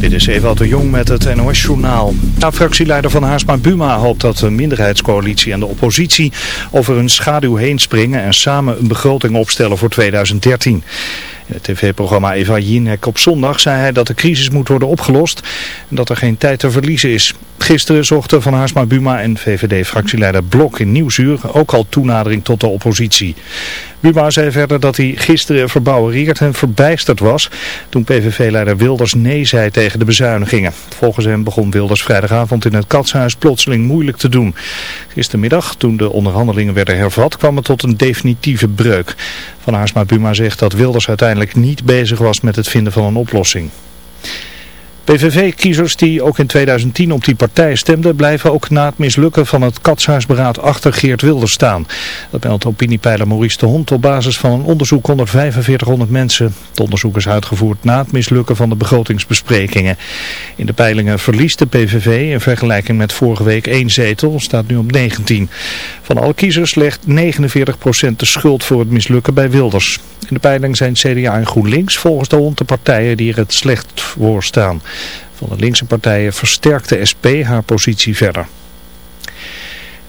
Dit is Ewald de Jong met het NOS-journaal. De fractieleider van Haasma Buma hoopt dat de minderheidscoalitie en de oppositie over hun schaduw heen springen en samen een begroting opstellen voor 2013. Het tv-programma Eva Jinek op zondag zei hij dat de crisis moet worden opgelost en dat er geen tijd te verliezen is. Gisteren zochten Van Haarsma Buma en VVD-fractieleider Blok in Nieuwsuur ook al toenadering tot de oppositie. Buma zei verder dat hij gisteren verbouwereerd en verbijsterd was toen PVV-leider Wilders nee zei tegen de bezuinigingen. Volgens hem begon Wilders vrijdagavond in het Katshuis plotseling moeilijk te doen. Gistermiddag, toen de onderhandelingen werden hervat, kwam het tot een definitieve breuk. Van Haarsma Buma zegt dat Wilders uiteindelijk niet bezig was met het vinden van een oplossing. PVV-kiezers die ook in 2010 op die partij stemden blijven ook na het mislukken van het katshuisberaad achter Geert Wilders staan. Dat meldt opiniepeiler Maurice de Hond op basis van een onderzoek onder 4500 mensen. Het onderzoek is uitgevoerd na het mislukken van de begrotingsbesprekingen. In de peilingen verliest de PVV in vergelijking met vorige week één zetel, staat nu op 19. Van alle kiezers legt 49% de schuld voor het mislukken bij Wilders. In de peiling zijn CDA en GroenLinks volgens de Hond de partijen die er het slecht voor staan. Van de linkse partijen versterkt de SP haar positie verder.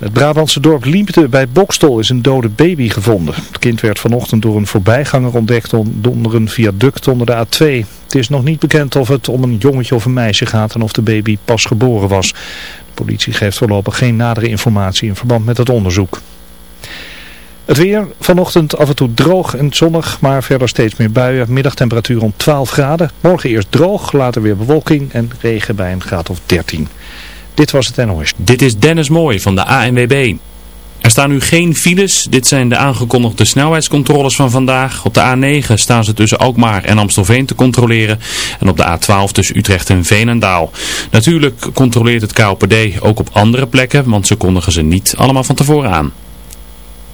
Het Brabantse dorp Liempte bij Bokstol is een dode baby gevonden. Het kind werd vanochtend door een voorbijganger ontdekt onder een viaduct onder de A2. Het is nog niet bekend of het om een jongetje of een meisje gaat en of de baby pas geboren was. De politie geeft voorlopig geen nadere informatie in verband met het onderzoek. Het weer, vanochtend af en toe droog en zonnig, maar verder steeds meer buien. Middagtemperatuur rond 12 graden. Morgen eerst droog, later weer bewolking en regen bij een graad of 13. Dit was het NOS. Dit is Dennis Mooi van de ANWB. Er staan nu geen files. Dit zijn de aangekondigde snelheidscontroles van vandaag. Op de A9 staan ze tussen Alkmaar en Amstelveen te controleren. En op de A12 tussen Utrecht en Veenendaal. Natuurlijk controleert het KOPD ook op andere plekken, want ze kondigen ze niet allemaal van tevoren aan.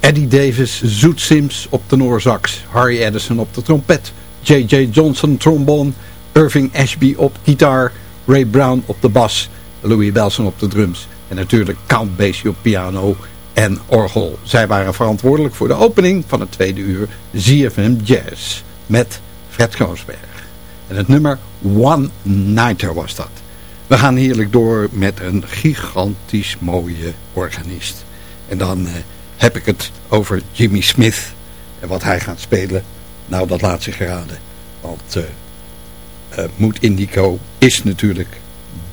Eddie Davis, Zoet Sims op de Noorsax, Harry Edison op de trompet, J.J. Johnson trombone, Irving Ashby op gitaar, Ray Brown op de bas, Louis Belson op de drums en natuurlijk Count Basie op piano en orgel. Zij waren verantwoordelijk voor de opening van het tweede uur ZFM Jazz met Fred Kroosberg. En het nummer One Nighter was dat. We gaan heerlijk door met een gigantisch mooie organist. En dan eh, heb ik het over Jimmy Smith en wat hij gaat spelen. Nou, dat laat zich raden. Want uh, uh, Mood Indico is natuurlijk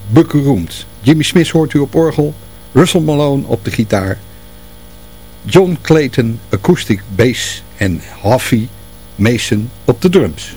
beroemd. Jimmy Smith hoort u op orgel. Russell Malone op de gitaar. John Clayton acoustic bass en Huffy Mason op de drums.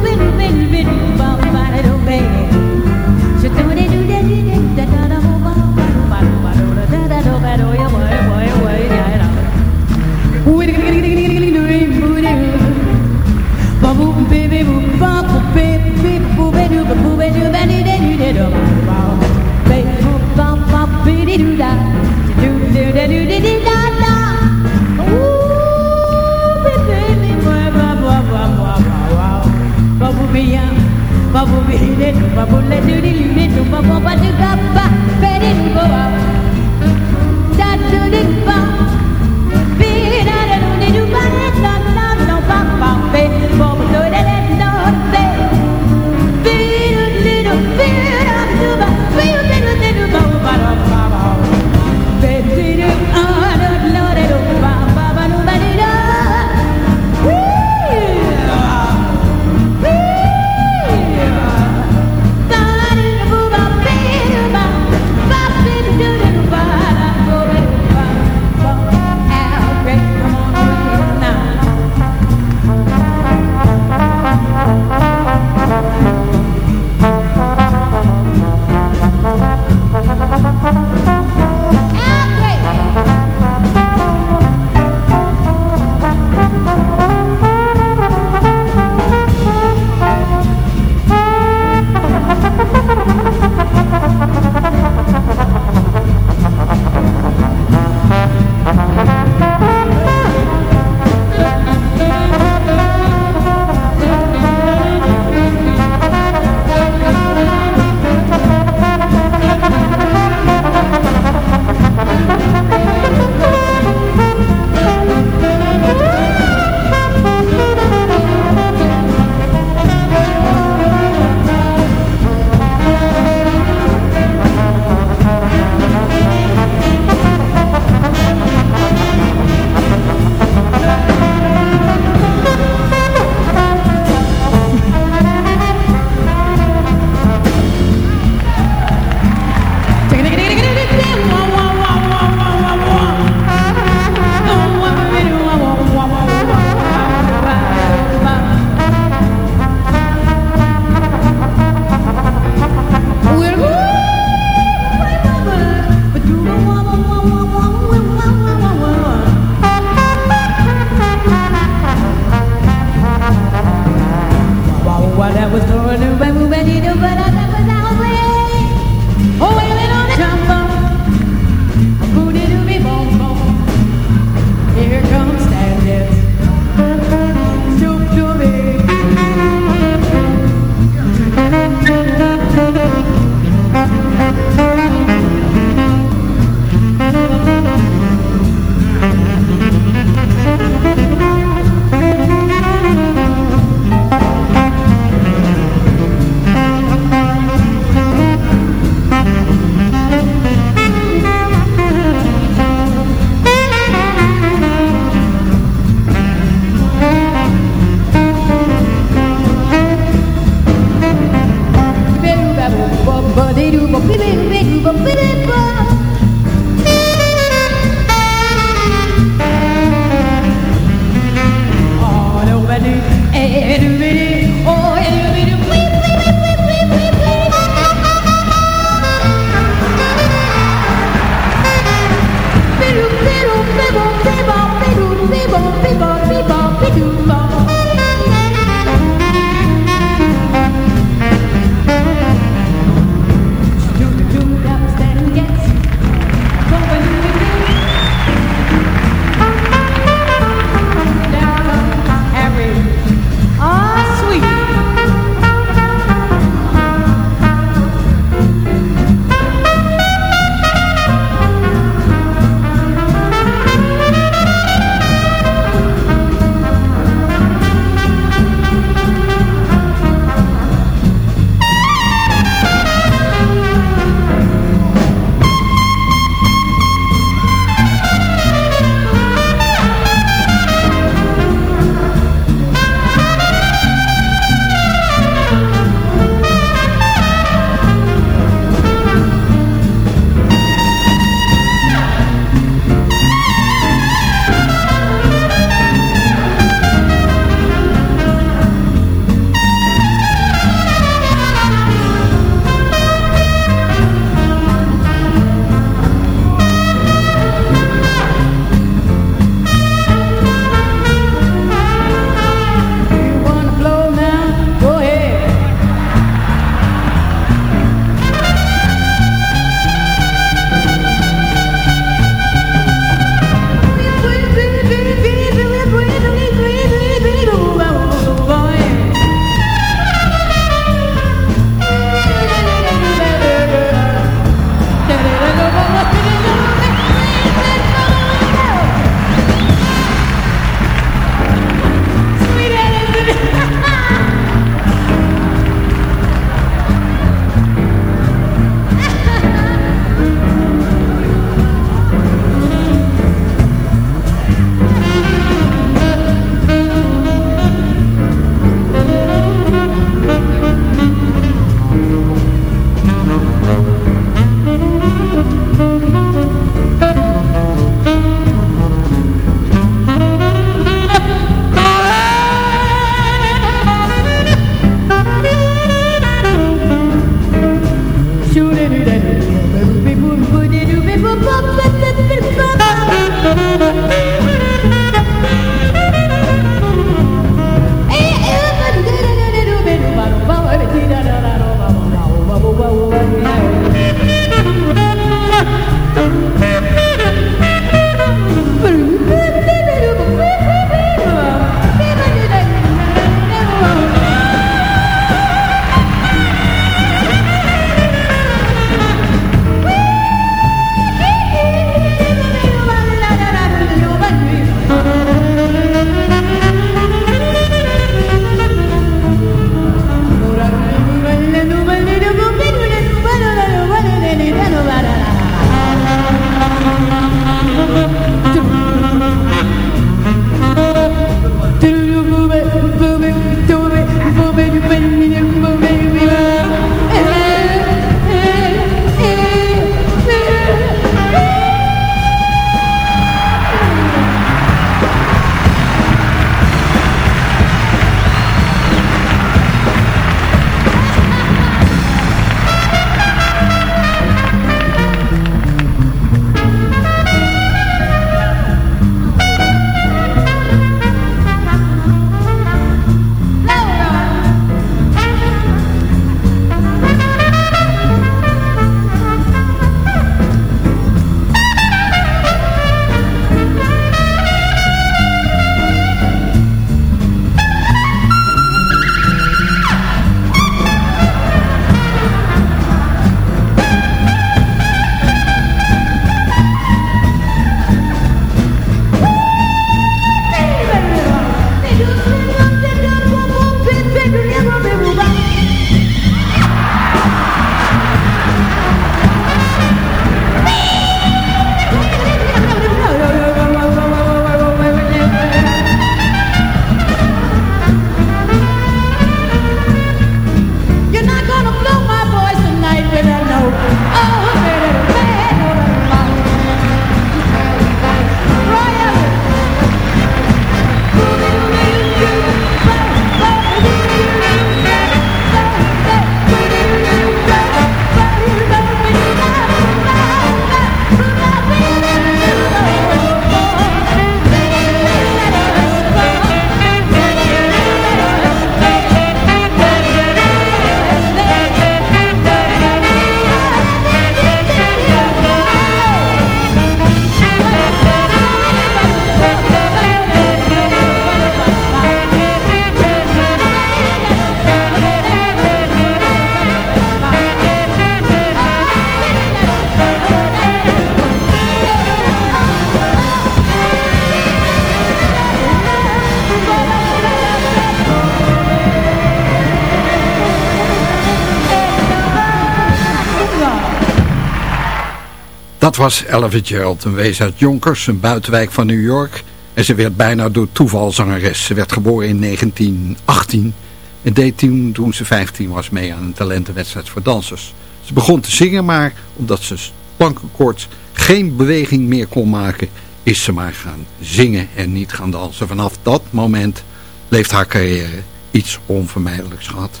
Was Ella Fitzgerald, een wees uit Yonkers, een buitenwijk van New York. En ze werd bijna door toeval zangeres. Ze werd geboren in 1918 en deed toen, toen ze 15 was mee aan een talentenwedstrijd voor dansers. Ze begon te zingen, maar omdat ze plankenkort geen beweging meer kon maken, is ze maar gaan zingen en niet gaan dansen. Vanaf dat moment leeft haar carrière iets onvermijdelijks gehad.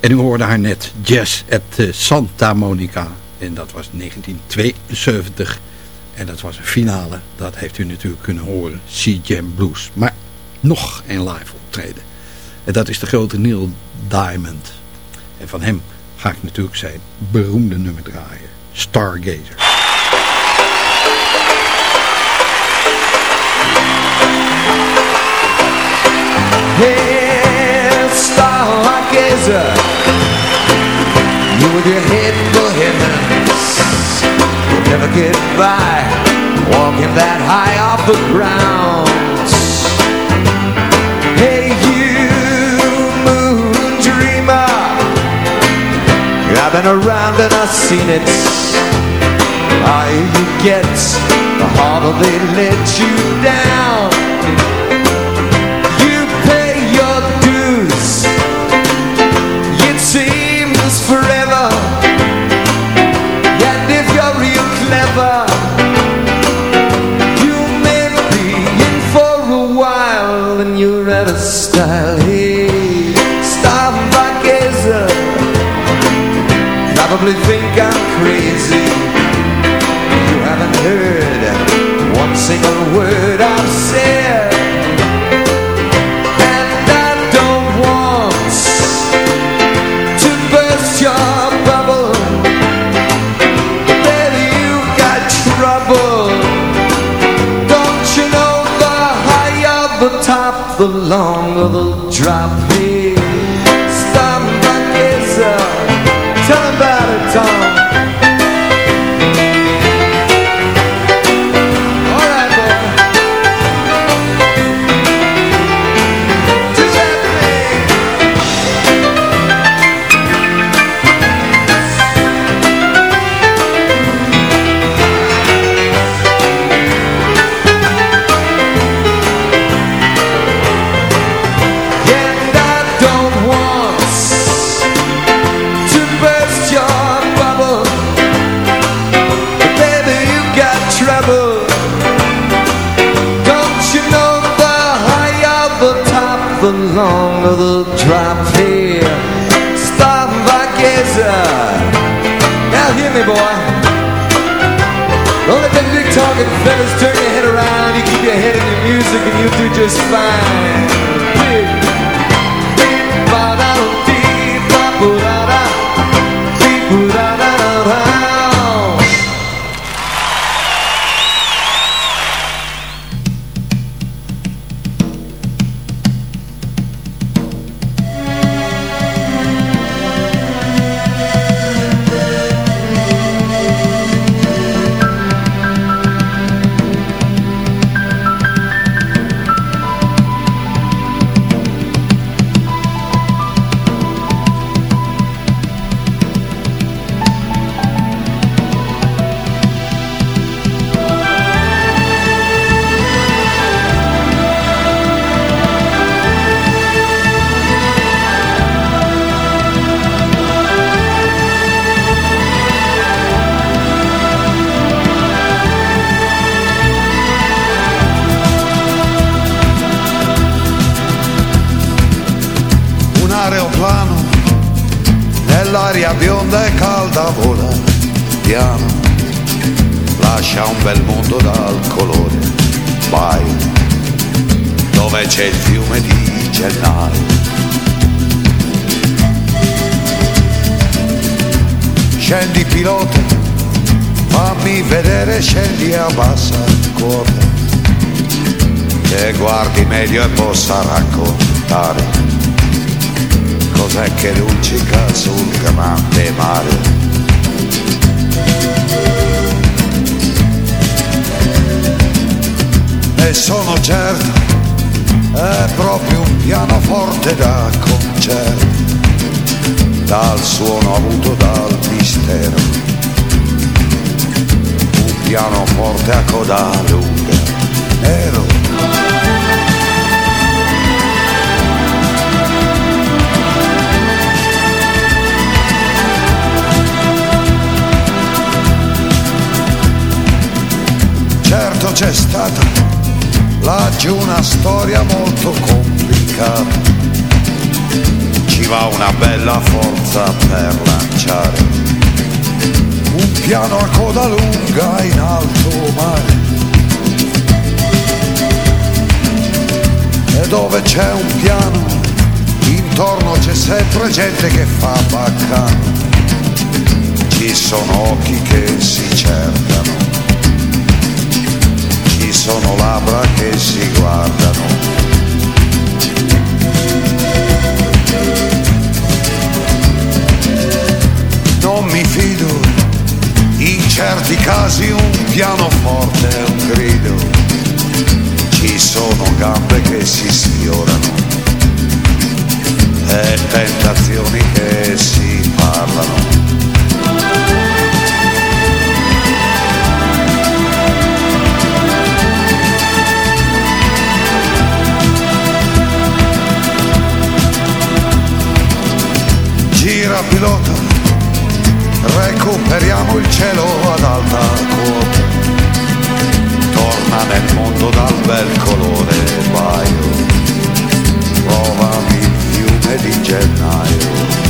En u hoorde haar net Jazz at Santa Monica. En dat was 1972. En dat was een finale. Dat heeft u natuurlijk kunnen horen. Sea Jam Blues. Maar nog een live optreden. En dat is de grote Neil Diamond. En van hem ga ik natuurlijk zijn beroemde nummer draaien. Stargazer. Hey, stargazer You with your head heavens You'll never get by Walking that high off the ground. Hey, you moon dreamer. I've been around and I've seen it. Higher you get The harder they let you down single word do just fine Scendi pilota, fammi vedere, scendi a bassa quota, che guardi meglio e possa raccontare cos'è che luccica sul grande mare. E sono certo, è proprio un pianoforte da concerto, dal suono avuto dal mistero. pianoforte a coda lunga, nero. Certo c'è stata laggiù una storia molto complicata, ci va una bella forza per lanciare un piano a coda lunga in alto mare. E dove c'è un piano, intorno c'è sempre gente che fa baccano. Ci sono occhi che si cercano, ci sono labbra che si guardano. Non mi fido. In certi casi un pianoforte è un grido, ci sono gambe che si sfiorano. E tentazioni che si parlano. Recuperiamo il cielo ad alta quota. Torna nel mondo dal bel colore baio, provami il fiume di gennaio.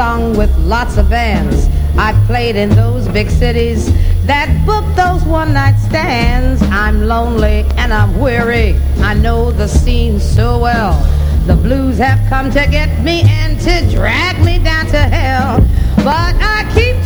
Sung with lots of bands. I've played in those big cities that book those one night stands. I'm lonely and I'm weary. I know the scene so well. The blues have come to get me and to drag me down to hell. But I keep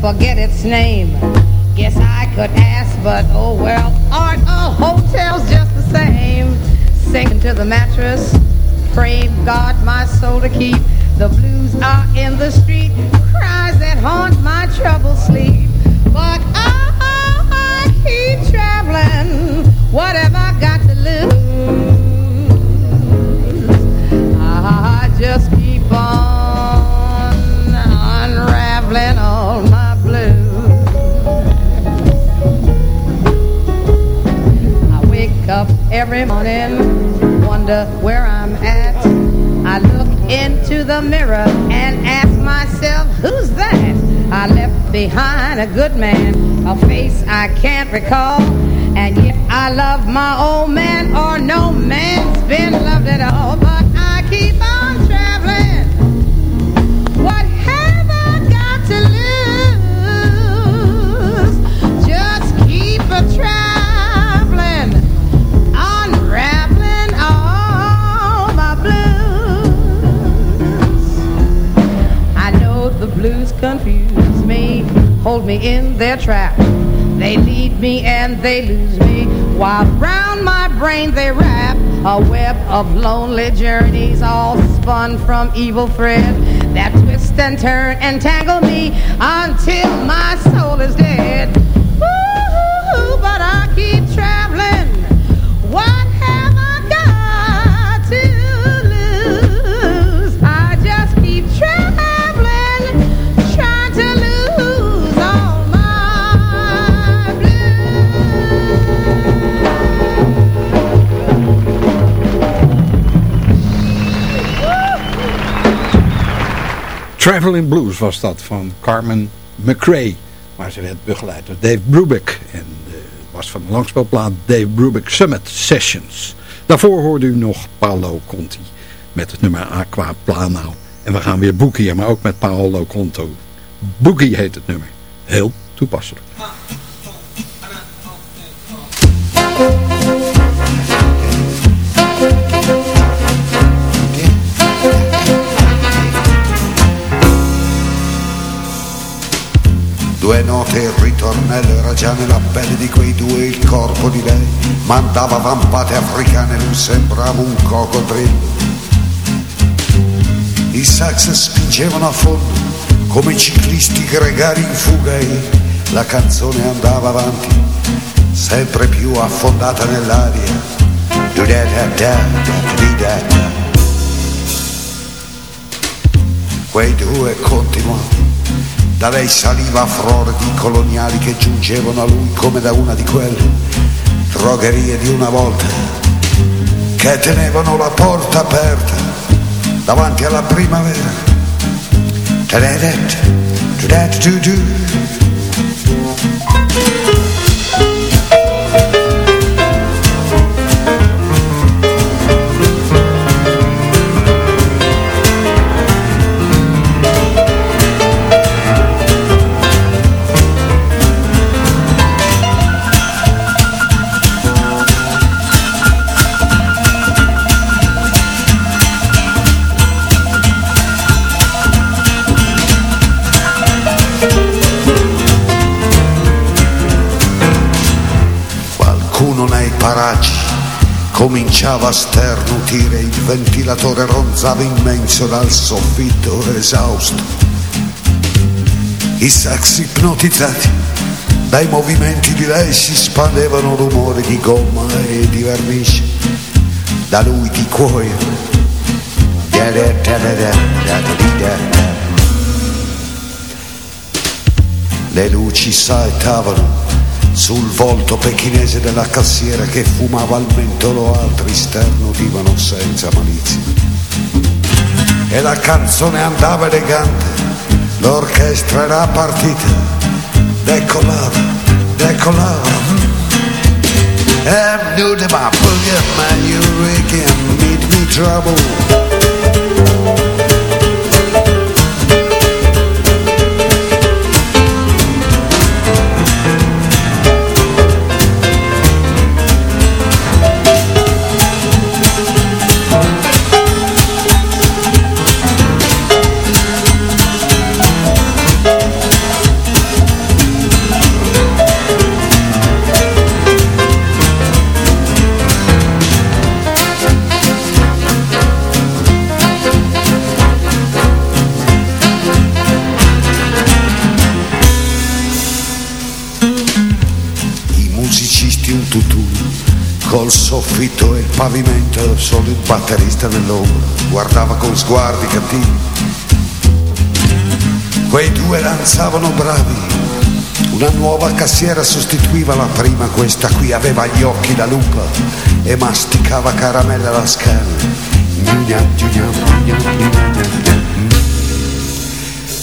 forget its name. Guess I could ask, but oh well, aren't all hotels just the same? Sink into the mattress, pray God my soul to keep. The blues are in the street, cries that haunt my troubled sleep. But ah, I keep traveling, what have I got to lose? I just keep on every morning, wonder where I'm at. I look into the mirror and ask myself, who's that? I left behind a good man, a face I can't recall. And yet I love my old man, or no man's been loved at all. But I keep on confuse me, hold me in their trap. They lead me and they lose me, while round my brain they wrap a web of lonely journeys, all spun from evil thread that twist and turn and tangle me until my soul is dead. Traveling Blues was dat van Carmen McRae. Maar ze werd begeleid door Dave Brubeck. En uh, was van de langspeelplaat Dave Brubeck Summit Sessions. Daarvoor hoorde u nog Paolo Conti met het nummer Aqua Plano. En we gaan weer boekien, maar ook met Paolo Conto. Boogie heet het nummer. Heel toepasselijk. Due note il ritornello era già nella pelle di quei due il corpo di lei mandava vampate africane lui sembrava un coccodrillo i sax spingevano a fondo come ciclisti gregari in fuga e la canzone andava avanti sempre più affondata nell'aria. Quei due continuavano da lei saliva a frore di coloniali che giungevano a lui come da una di quelle drogherie di una volta che tenevano la porta aperta davanti alla primavera. Paraggi cominciava a sternutire, il ventilatore ronzava immenso dal soffitto esausto. I sax ipnotizzati dai movimenti di lei si spandevano rumori di gomma e di vernice, da lui di cuoio. Le luci saettavano sul volto pechinese della cassiera che fumava al mentolo altri sternudivano senza malizia. E la canzone andava elegante, l'orchestra era partita, decolava, decolava. And knew that my boogie you can meet me trouble. Soffitto e il pavimento, solo il batterista nell'ombra guardava con sguardi cattivi. Quei due danzavano bravi, una nuova cassiera sostituiva la prima, questa qui aveva gli occhi da lupa e masticava caramelle alla scala.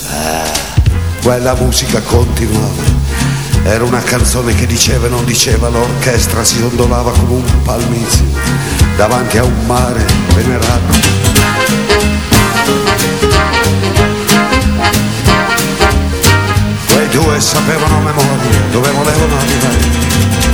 Ah, quella musica continuava era una canzone che diceva e non diceva, l'orchestra si ondolava come un palmizio davanti a un mare venerato. Quei due sapevano a memoria dove volevano arrivare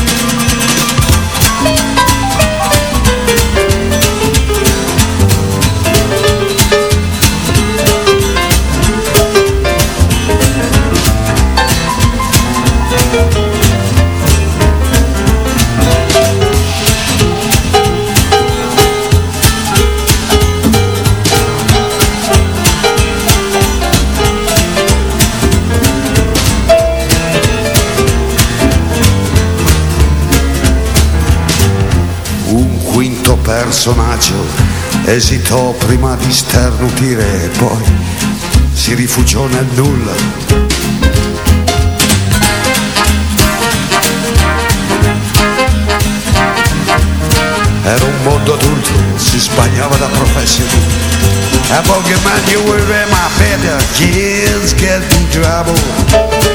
personaggio esitò prima di sternutire e poi si rifugiò nel nulla. Era un mondo adulto, si sbagliava da professione. A bogeyman you will be my better kids get in trouble.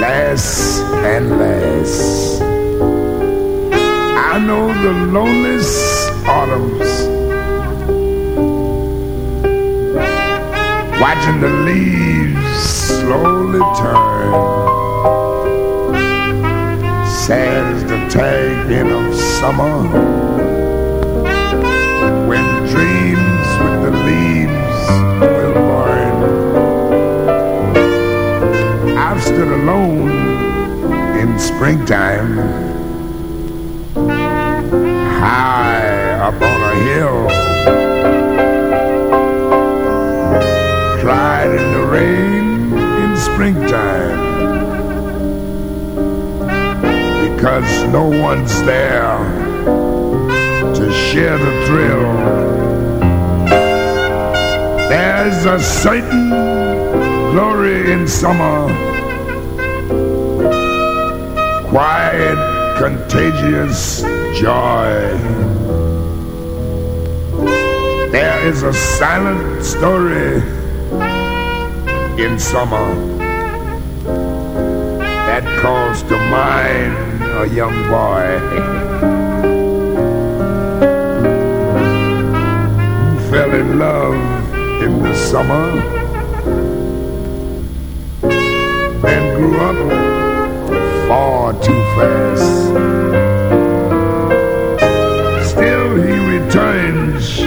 Last and less. I know the loneliest autumns. Watching the leaves slowly turn sad as the tag of summer springtime. High up on a hill. Cried in the rain in springtime. Because no one's there to share the thrill. There's a certain glory in summer, quiet, contagious joy. There is a silent story in summer that calls to mind a young boy who fell in love in the summer and grew up far too fast. Still he returns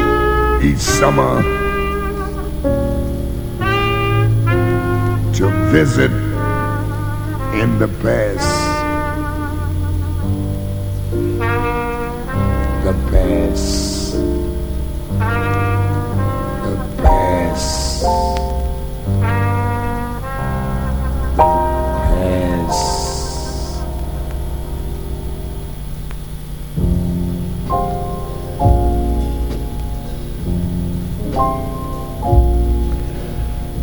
each summer to visit in the past. The past. The past.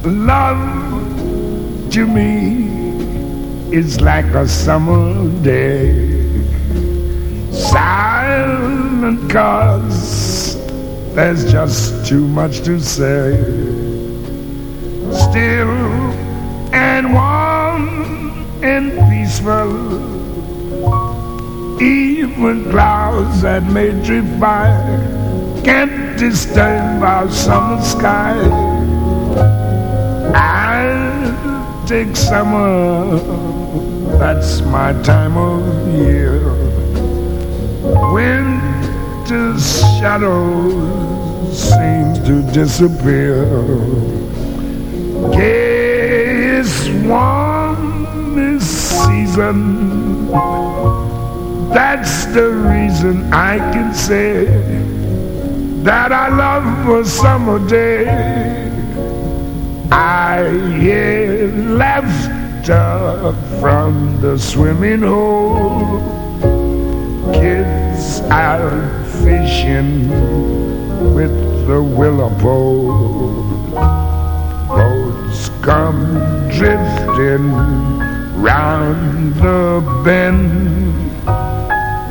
Love to me is like a summer day. Silent cause there's just too much to say. Still and warm and peaceful. Even clouds that may drift by can't disturb our summer sky. Take summer, that's my time of year. Winter's shadows seem to disappear. Gayest, warmest season. That's the reason I can say that I love a summer day. I hear laughter from the swimming hole. Kids out fishing with the willow pole. Boats come drifting round the bend.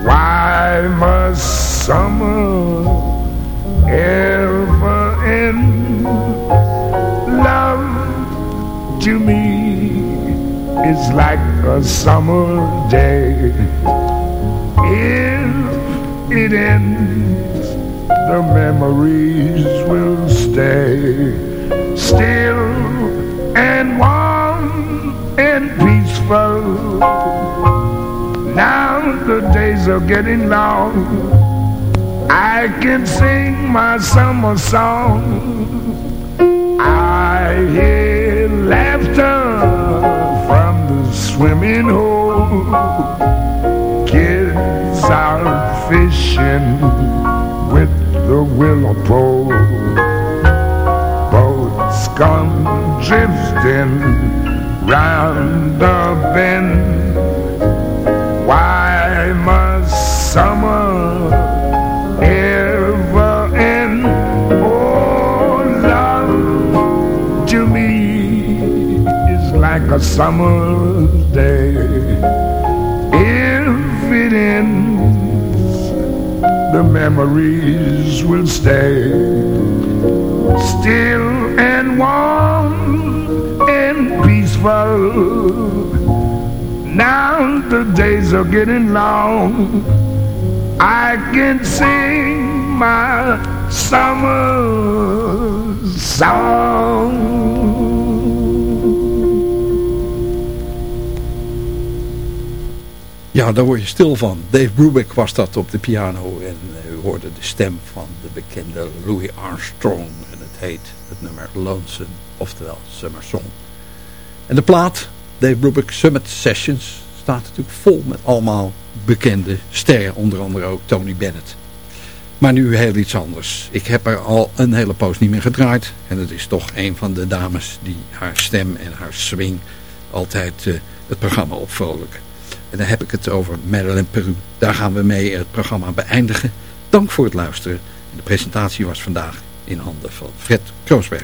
Why must summer ever end? Love to me is like a summer day. If it ends, the memories will stay still and warm and peaceful. Now the days are getting long. I can sing my summer song. I hear laughter from the swimming hole. Kids are fishing with the willow pole. Boats come drifting round the bend. Why must summer summer day. If it ends, the memories will stay still and warm and peaceful. Now the days are getting long. I can sing my summer song. Ja, daar word je stil van. Dave Brubeck was dat op de piano. En eh, u hoorde de stem van de bekende Louis Armstrong. En het heet het nummer Lonesome, oftewel Summer Song. En de plaat, Dave Brubeck Summit Sessions, staat natuurlijk vol met allemaal bekende sterren. Onder andere ook Tony Bennett. Maar nu heel iets anders. Ik heb er al een hele poos niet meer gedraaid. En het is toch een van de dames die haar stem en haar swing altijd uh, het programma opvrolijken. En dan heb ik het over Marilyn Peru. Daar gaan we mee het programma beëindigen. Dank voor het luisteren. de presentatie was vandaag in handen van Fred Kroosberg.